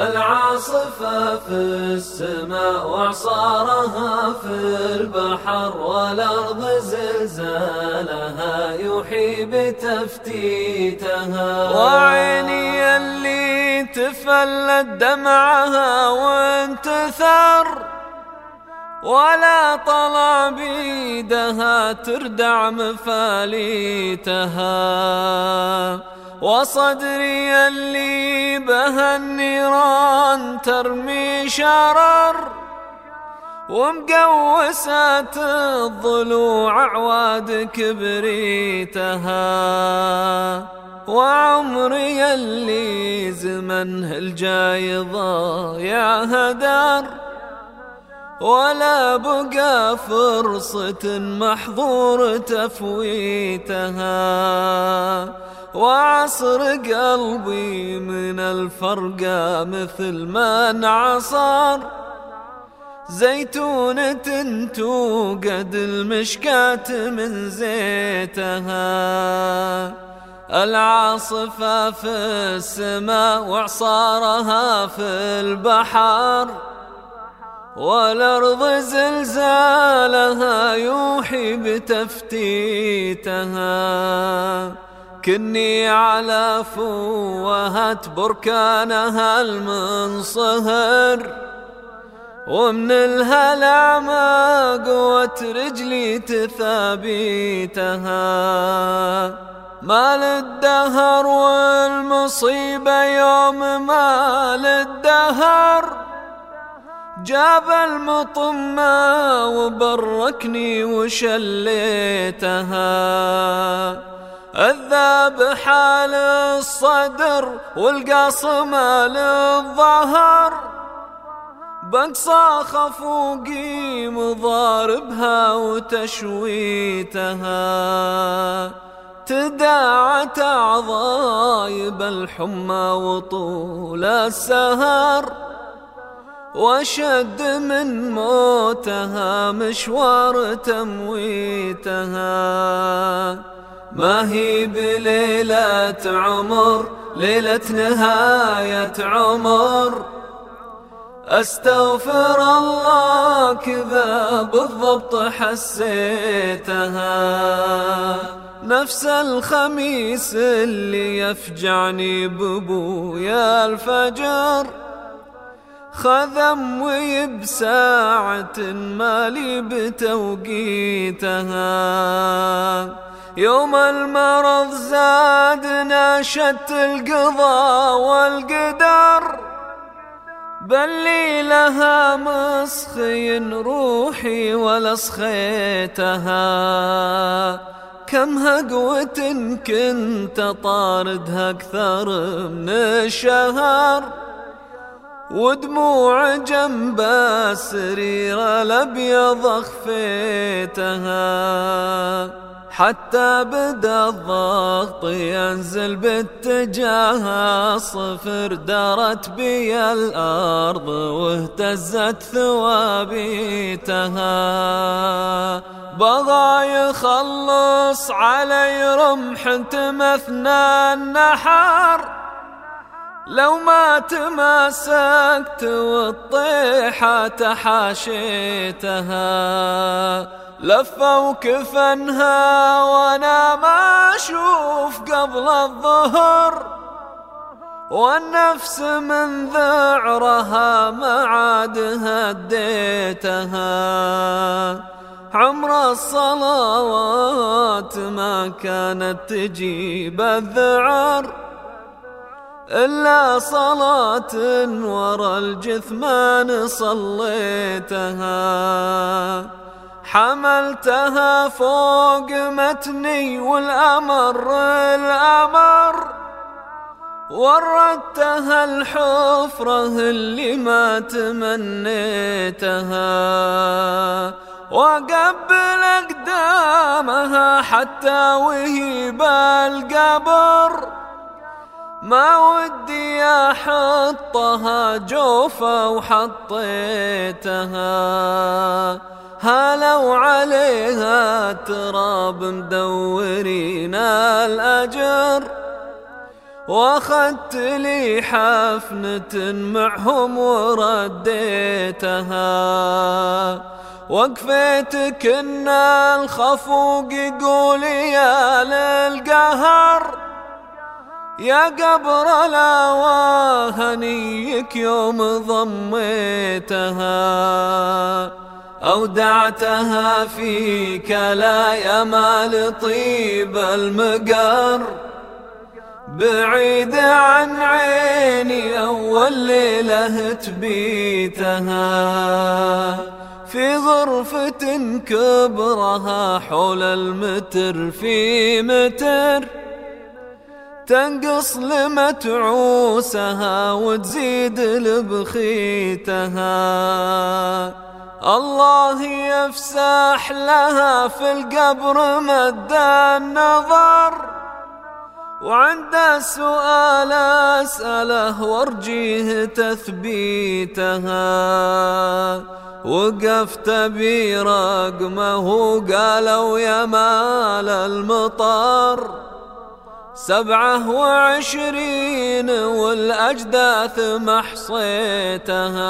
العاصفة في السماء وعصارها في البحر والأرض زلزالها يوحي بتفتيتها. وعيني اللي تفلت دمعها وانتثر ولا طلع بيدها تردع مفاليتها. وصدري اللي به النيران ترمي شرر ومقوسات الضلوع عواد كبريتها. وعمري اللي زمنه الجاي ضايع هدر. ولا بقى فرصة محظور تفويتها. وعصر قلبي من الفرقة مثل ما انعصر. زيتونة توقد المشكات من زيتها. العاصفة في السماء وعصارها في البحر. والأرض زلزالها يوحي بتفتيتها. كني على فوهة بركانها المنصهر ومن الهلع ما قوة رجلي تثابيتها. ما للدهر والمصيبة يوم ما للدهر جاب المطمة وبركني وشليتها. الذاب حال الصدر والقصم للظهر. بقصى خفوقي مضاربها وتشويتها. تداعت أعضاي بالحمى وطول السهر. وشد من موتها مشوار تمويتها. ما هي بليلة عمر ليلة نهاية عمر. أستغفر الله كذا بالضبط حسيتها. نفس الخميس اللي يفجعني ببويا الفجر. خذم ويبساعة مالي بتوقيتها. يوم المرض زادنا شت القضاء والقدر بل لها مسخي روحي ولا سخيتها كم هقوة كنت طاردها أكثر من الشهر ودموع جنب السرير الأبيض أخفيتها. حتى بدا الضغط ينزل باتجاه صفر دارت بي الأرض واهتزت ثوابيتها بغى يخلص علي رمح تمثنى النحر. لو ما تماسكت والطيحة تحاشيتها. لفة وكفنها وأنا ما أشوف قبل الظهر والنفس من ذعرها ما عاد هديتها. عمر الصلوات ما كانت تجيب الذعر إلا صلاة ورا الجثمان صليتها. حملتها فوق متني والأمر الأمر وردتها الحفرة اللي ما تمنيتها. وقبل أقدامها حتى وهي بالقبر ما ودي أحطها جوفة وحطيتها. هلو عليها تراب مدورين الأجر وأخذت لي حفنة معهم ورديتها. وقفيتك إن الخفوق يقول يا للقهر يا قبر لا هنيك يوم ضميتها. أودعتها فيك لا يا مال طيب المقر بعيد عن عيني أول ليلة تبيتها في غرفة كبرها حول المتر في متر. تنقص لمتعوسها وتزيد لبخيتها. الله يفسح لها في القبر مد النظر. وعند السؤال أسأله وارجيه تثبيتها. وقفت برقمه قالوا يا مال المطر. سبعة وعشرين والأجداث محصيتها.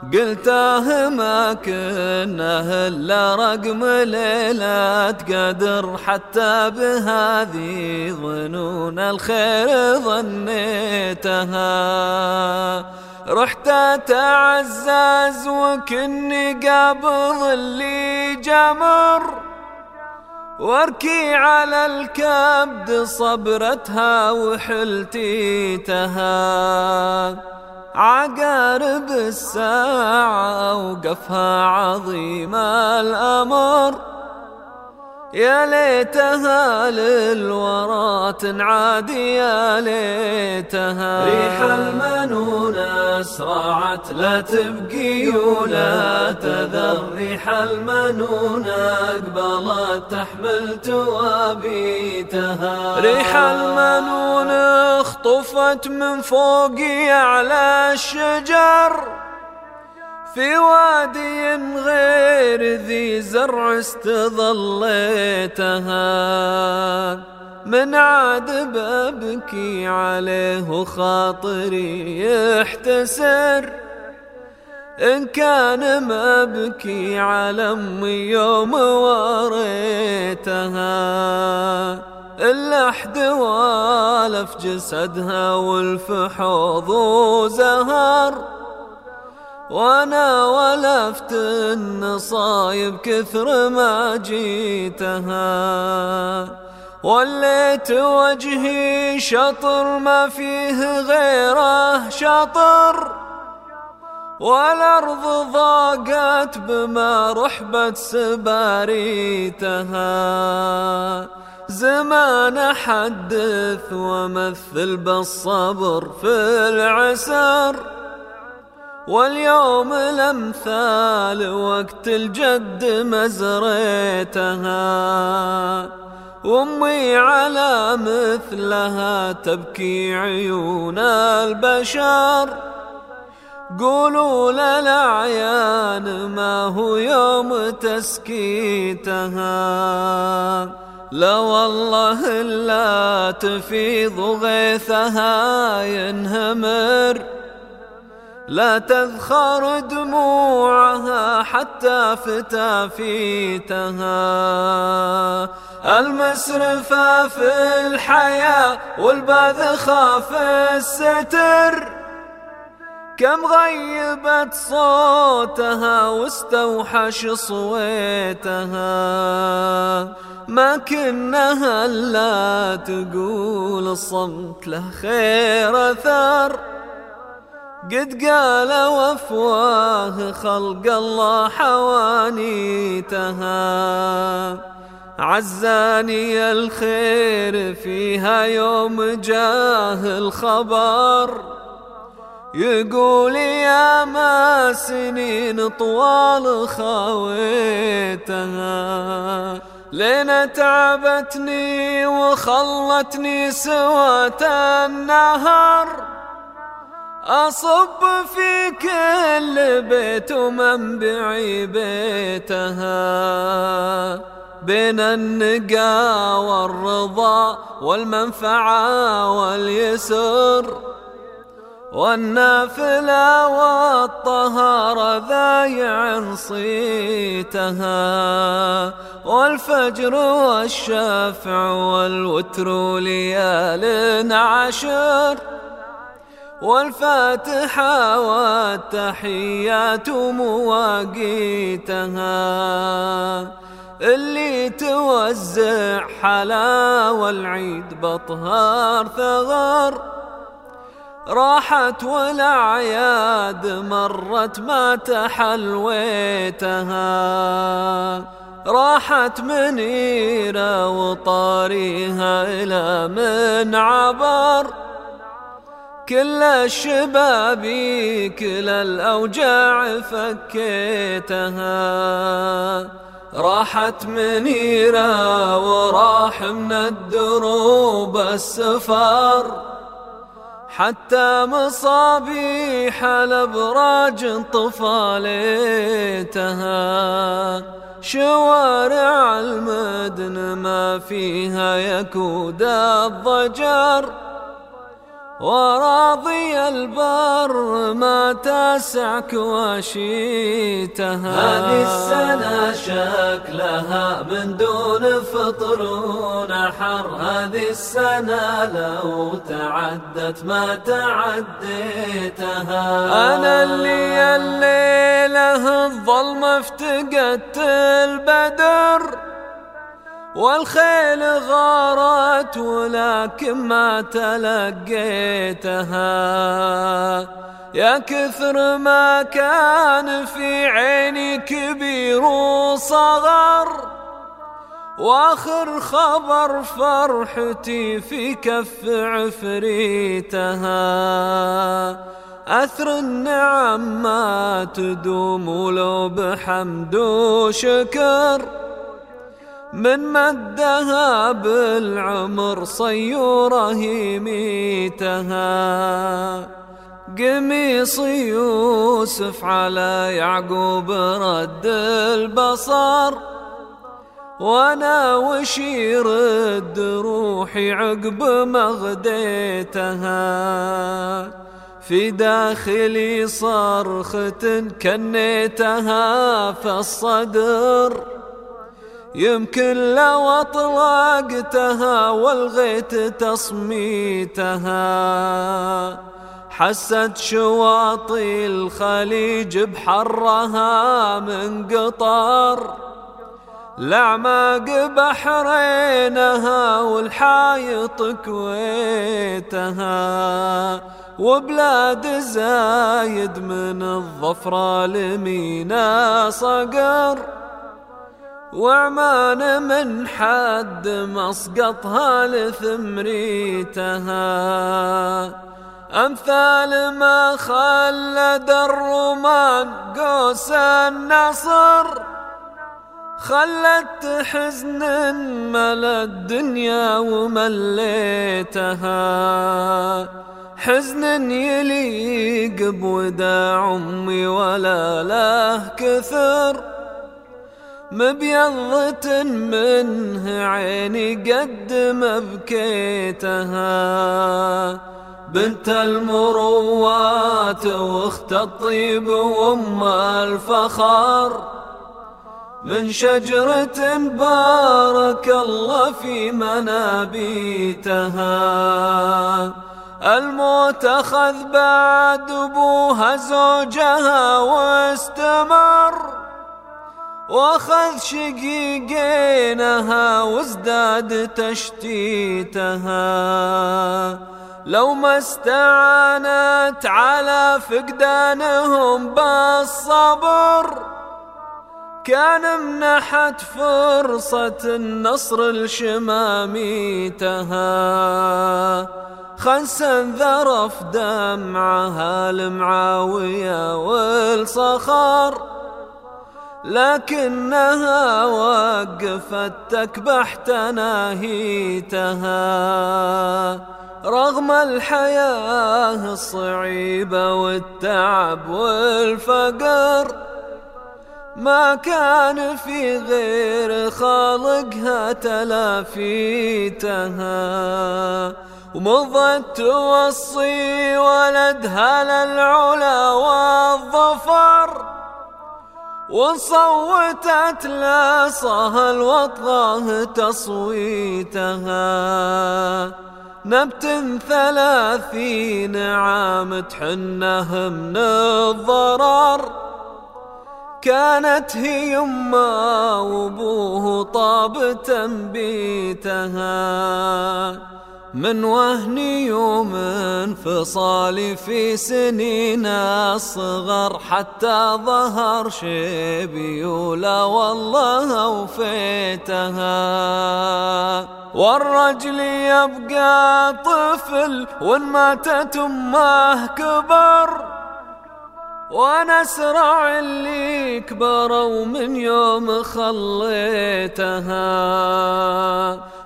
قلته ما كنا إلا رقم ليلة قدر حتى بهذه ظنون الخير ظنيتها. رحت أتعزز وكني قبض اللي جمر وأركي على الكبد صبرتها وحلتيتها. عقارب الساعة أوقفها عظيم الأمر. يا ليتها للورى تنعاد يا ليتها ريح المنون أسرعت لا تبقي ولا تذر. ريح المنون أقبلت تحمل توابيتها. ريح المنون اخطفت من فوقي على الشجر. في وادي غير ذي زرع استظليتها. من عاد ببكي عليه خاطري يحتسر. إن كان مبكي على أمي يوم وريتها اللحد والف جسدها والفحوض وزهر وأنا ولفت النصايب كثر ما جيتها. وليت وجهي شطر ما فيه غيره شطر. والأرض ضاقت بما رحبت سباريتها. زمان أحدث ومثل بالصبر في العسر. واليوم الأمثال وقت الجد مزريتها. وامي على مثلها تبكي عيون البشر. قولوا للعيان ما هو يوم تسكيتها؟ لا والله لا تفيض غيثها ينهمر. لا تذخر دموعها حتى فتافيتها المسرفة في الحياة والبذخة في الستر. كم غيبت صوتها واستوحش صويتها. ما كنها لا تقول الصمت له خير أثر. قد قال وافواه خلق الله حوانيتها. عزاني الخير فيها يوم جاه الخبر. يقول يا ما سنين طوال خاويتها لين تعبتني وخلتني سوات النهر. أصب في كل بيت ومنبعي بيتها بين النقا والرضا والمنفعة واليسر والنافلة والطهارة ذايع صيتها والفجر والشفع والوتر ليال عشر والفاتحة والتحيات مواقيتها. اللي توزع حلا والعيد بطهار ثغر. راحت والأعياد مرت ما تحلويتها. راحت منيرة وطاريها إلى من عبر. كل الشباب كل الأوجاع فكيتها. راحت منيرة وراح من الدروب السفر. حتى مصابيح الأبراج طفاليتها شوارع المدن ما فيها يكود الضجر. وراضي البر ما تسع كواشيتها هذه السنة شكلها من دون فطر ونحر هذه السنة لو تعدت ما تعديتها. أنا اللي الليلة الظلم افتقدت البدر. والخيل غارت ولكن ما تلقيتها. يا كثر ما كان في عيني كبير وصغر وآخر خبر فرحتي في كف عفريتها. أثر النعم ما تدوم لو بحمد وشكر. من مدها بالعمر صيوره يميتها قميص يوسف على يعقوب رد البصر. وأنا وش يرد روحي عقب مغديتها. في داخلي صرخة كنيتها في الصدر. يمكن لو أطلقتها والغيت تصميتها. حست شواطئ الخليج بحرها من قطر. لعماق بحرينها والحايط كويتها. وبلاد زايد من الظفرة لمينا صقر. وعمان من حد مسقطها لثمريتها. أمثال ما خلد الرومان قوس النصر خلت حزن ملا الدنيا ومليتها. حزن يليق بوداع أمي ولا له كثر. مبيضة منه عيني قد ما بكيتها. بنت المروات واخت الطيب وأم الفخر من شجرة بارك الله في منابيتها. الموت أخذ بعد أبوها زوجها واستمر. واخذ شقيقينها وازداد تشتيتها. لو ما استعانت على فقدانهم بالصبر كان منحت فرصة النصر لشماميتها. خنسا ذرف دمعها المعاوية والصخر. لكنها وقفت تكبح تناهيتها رغم الحياة الصعيبة والتعب والفقر ما كان في غير خالقها تلافيتها. ومضت توصي ولدها للعلا والظفر. وصوتت لصها الوطغاه تصويتها. نبت ثلاثين عام تحنه من الضرر كانت هي يما وأبوه طاب تنبيتها من وهن يوم انفصالي في سنين الصغر حتى ظهر شيبي ولا والله وفيتها والرجل يبقى طفل وإن ماتت أمه كبر. ونسرع اللي كبروا من يوم خليتها.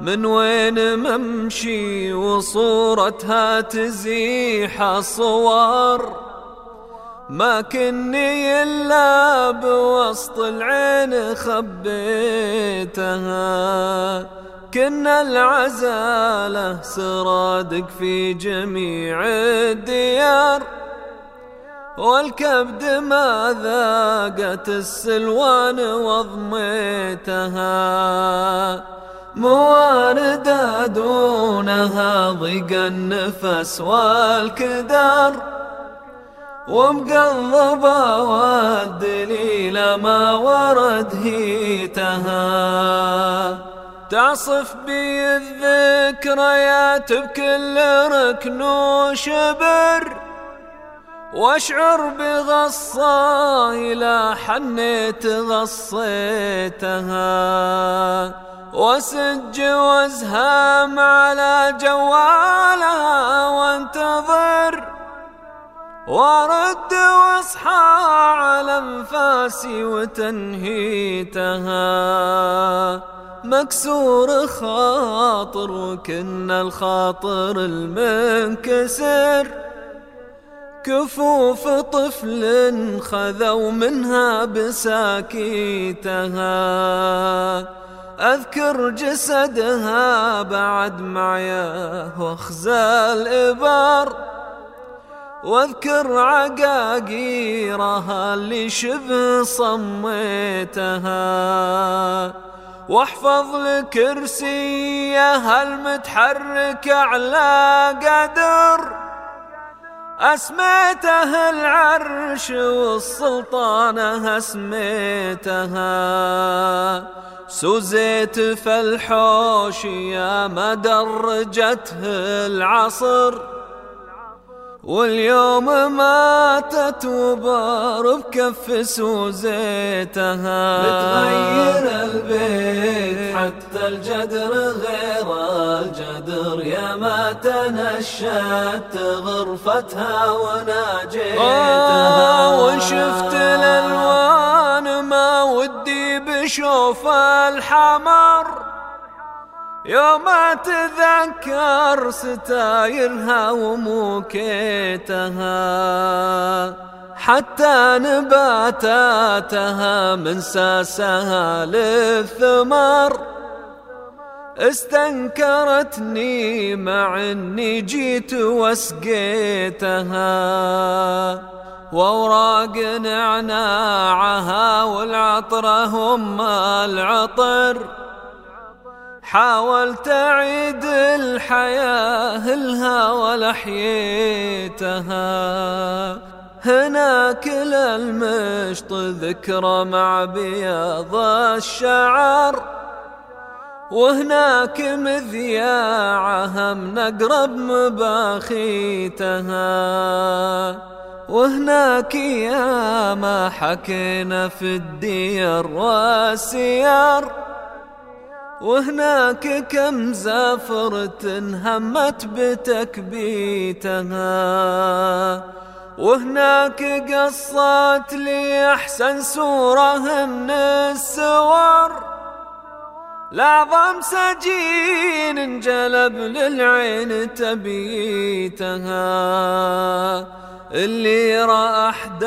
من وين ممشي وصورتها تزيح الصور ما كني إلا بوسط العين خبيتها. كنا العزالة سرادق في جميع الديار. والكبد ما ذاقت السلوان وضميتها مواردة دونها ضيق النفس والكدر ومقلبة والدليل ما ورد هيتها. تعصف بي الذكريات بكل ركن وشبر. واشعر بغصة إلى حنيت غصيتها وسج وازهام على جوالها وانتظر. وارد واصحى على انفاسي وتنهيتها. مكسور خاطر وكن الخاطر المنكسر. كفوف طفل خذوا منها بساكيتها. أذكر جسدها بعد معياه وأخزى الإبر وأذكر عقاقيرها اللي شبه صميتها. واحفظ لكرسيها المتحرك على قدر. أسميته العرش والسلطانة أسميتها. سوزيت فالحوش يا ما درجته العصر. واليوم ماتت وبار بكف سوزيتها. متغير البيت حتى الجدر غير الجدر. يا ما تنشت غرفتها وناجيتها. آه وشفت الألوان ما ودي بشوف الحمر. يوم أتذكر ستايرها وموكيتها حتى نباتاتها من ساسها للثمر. استنكرتني مع إني جيت وسقيتها وأوراق نعناعها والعطره هم العطر. حاولت أعيد الحياة لها ولا حييتها هناك للمشط ذكرى مع بياض الشعر. وهناك مذياعها من أقرب مباخيتها. وهناك يا ما حكينا في الدير والسيار. وهناك كم زافرة همت بتكبيتها. وهناك قصت لي أحسن صورة من السور. لعظم سجين انجلب للعين تبيتها. اللي يرى أحد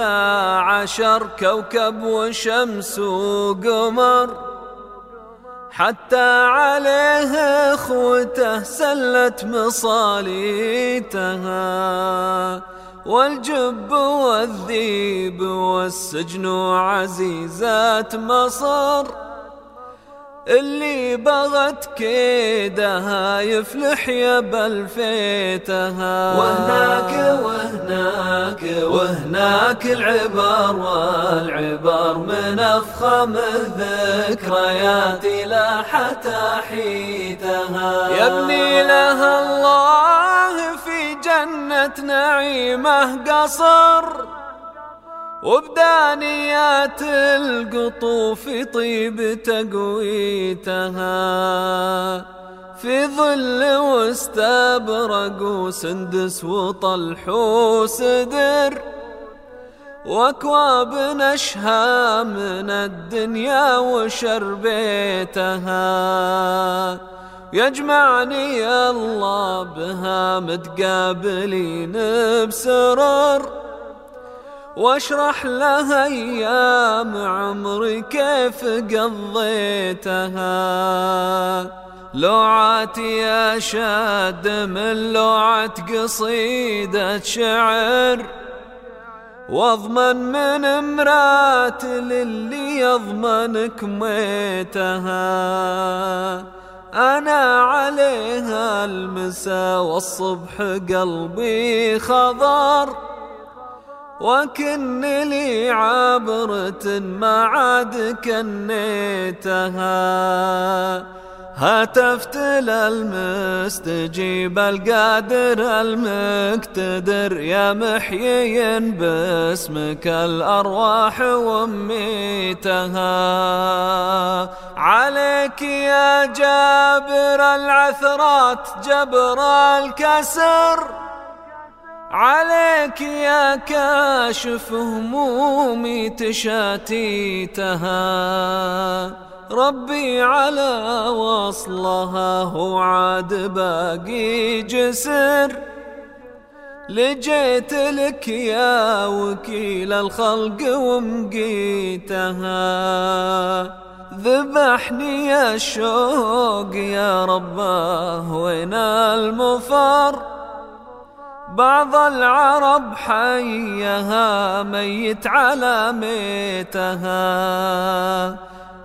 عشر كوكب وشمس وقمر. حتى عليه اخوته سلت مصاليتها والجب والذيب والسجن عزيزات مصر. اللي بغت كيدها يفلح يا بلفيتها وهناك وهناك وهناك العبر والعبر من أفخم الذكريات لاحت حيتها. يا ابني لها الله في جنة نعيمه قصر. وبدانيات القطوف طيب تقويتها في ظل واستبرق وسندس وطلح وسدر. وأكواب نشهى من الدنيا وشربيتها يجمعني الله بها متقابلين بسرر. واشرح لها أيام عمري كيف قضيتها. لوعاتي اشد من لوعة قصيدة شعر واضمن من امرات للي يضمن كميتها أنا عليها المسا والصبح قلبي خضر. وكن لي عبرة ما عاد كنيتها. هتفت للمستجيب القادر المقتدر. يا محيي باسمك الأرواح وميتها. عليك يا جابر العثرات جبر الكسر. عليك يا كاشف همومي تشاتيتها ربي على وصلها هو عاد باقي جسر. لجيت لك يا وكيل الخلق ومقيتها. ذبحني الشوق يا رباه وين المفر؟ بعض العرب حيها ميت على ميتها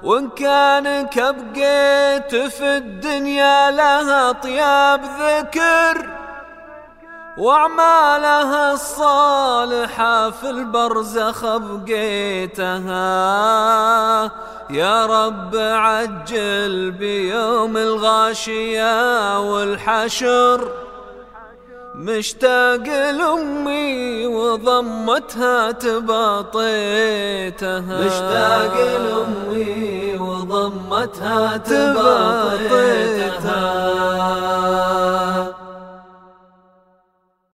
وإن كانك بقيت في الدنيا لها طياب ذكر وأعمالها الصالحة في البرزخ بقيتها. يا رب عجل بيوم الغاشية والحشر. مشتاق لأمي وضمتها تباطيتها. مشتاق لأمي وضمتها تباطيتها.